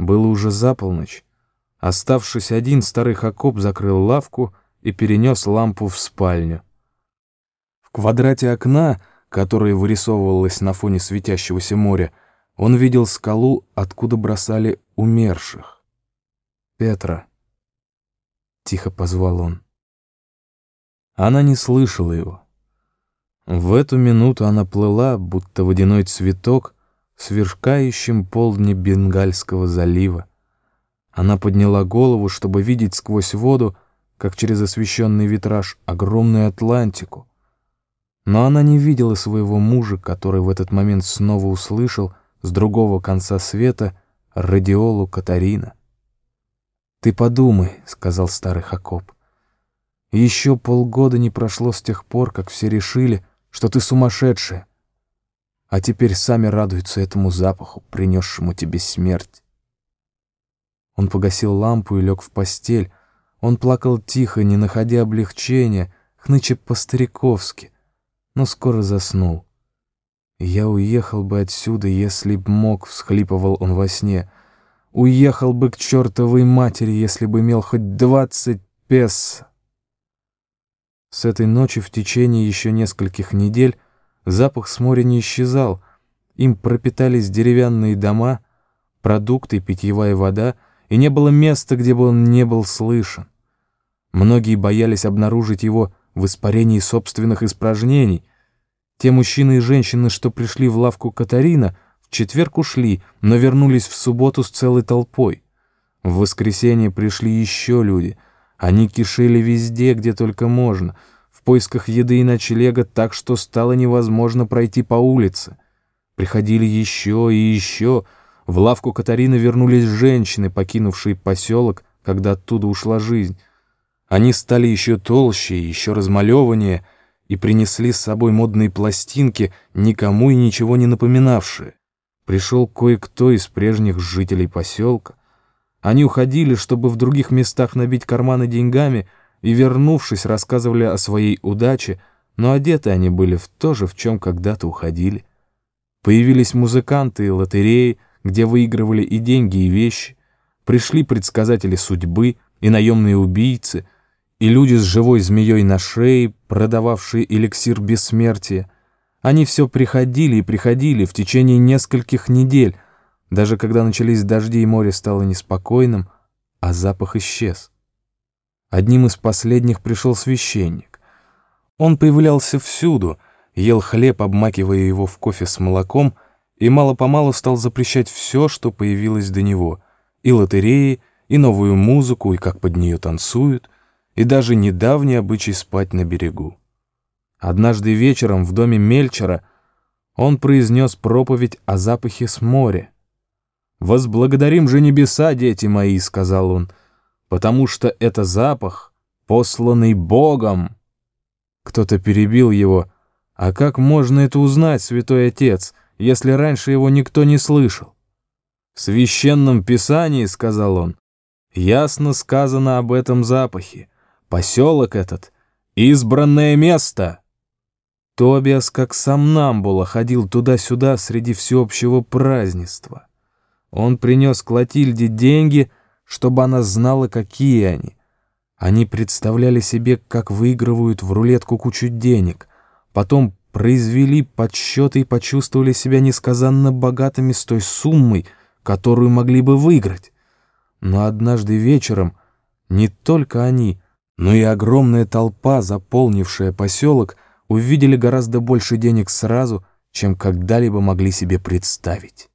Было уже за полночь. Оставшись один, старый Хакоп закрыл лавку и перенес лампу в спальню. В квадрате окна, которое вырисовывалось на фоне светящегося моря, он видел скалу, откуда бросали умерших. «Петра», — тихо позвал он. Она не слышала его. В эту минуту она плыла, будто водяной цветок, сверкающим полдне Бенгальского залива. Она подняла голову, чтобы видеть сквозь воду, как через освещенный витраж, огромную Атлантику. Но она не видела своего мужа, который в этот момент снова услышал с другого конца света радиолу Катарина. «Ты подумай», — сказал старый Хакоп. «Еще полгода не прошло с тех пор, как все решили, что ты сумасшедшая, а теперь сами радуются этому запаху, принесшему тебе смерть». Он погасил лампу и лег в постель. Он плакал тихо, не находя облегчения, хныча по-стариковски, но скоро заснул. «Я уехал бы отсюда, если б мог», — всхлипывал он во сне. «Уехал бы к чертовой матери, если бы имел хоть двадцать пес». С этой ночи в течение еще нескольких недель запах с моря не исчезал. Им пропитались деревянные дома, продукты, питьевая вода, и не было места, где бы он не был слышен. Многие боялись обнаружить его в испарении собственных испражнений, те мужчины и женщины, что пришли в лавку Катарина, в четверг ушли, но вернулись в субботу с целой толпой. В воскресенье пришли еще люди. Они кишели везде, где только можно, в поисках еды и ночлега так, что стало невозможно пройти по улице. Приходили еще и еще. В лавку Катарина вернулись женщины, покинувшие поселок, когда оттуда ушла жизнь. Они стали еще толще, еще размалеваннее — и принесли с собой модные пластинки, никому и ничего не напоминавшие. Пришел кое-кто из прежних жителей поселка. Они уходили, чтобы в других местах набить карманы деньгами, и, вернувшись, рассказывали о своей удаче, но одеты они были в то же, в чем когда-то уходили. Появились музыканты и лотереи, где выигрывали и деньги, и вещи. Пришли предсказатели судьбы и наемные убийцы — и люди с живой змеей на шее, продававшие эликсир бессмертия. Они все приходили и приходили в течение нескольких недель, даже когда начались дожди и море стало неспокойным, а запах исчез. Одним из последних пришел священник. Он появлялся всюду, ел хлеб, обмакивая его в кофе с молоком, и мало-помалу стал запрещать все, что появилось до него, и лотереи, и новую музыку, и как под нее танцуют — и даже недавний обычай спать на берегу. Однажды вечером в доме Мельчера он произнес проповедь о запахе с моря. «Возблагодарим же небеса, дети мои», — сказал он, «потому что это запах, посланный Богом». Кто-то перебил его. «А как можно это узнать, святой отец, если раньше его никто не слышал?» «В священном писании», — сказал он, — «ясно сказано об этом запахе. Поселок этот — избранное место. Тобиас, как сам Намбула, ходил туда-сюда среди всеобщего празднества. Он принес Клотильде деньги, чтобы она знала, какие они. Они представляли себе, как выигрывают в рулетку кучу денег, потом произвели подсчеты и почувствовали себя несказанно богатыми с той суммой, которую могли бы выиграть. Но однажды вечером не только они, но и огромная толпа, заполнившая поселок, увидели гораздо больше денег сразу, чем когда-либо могли себе представить.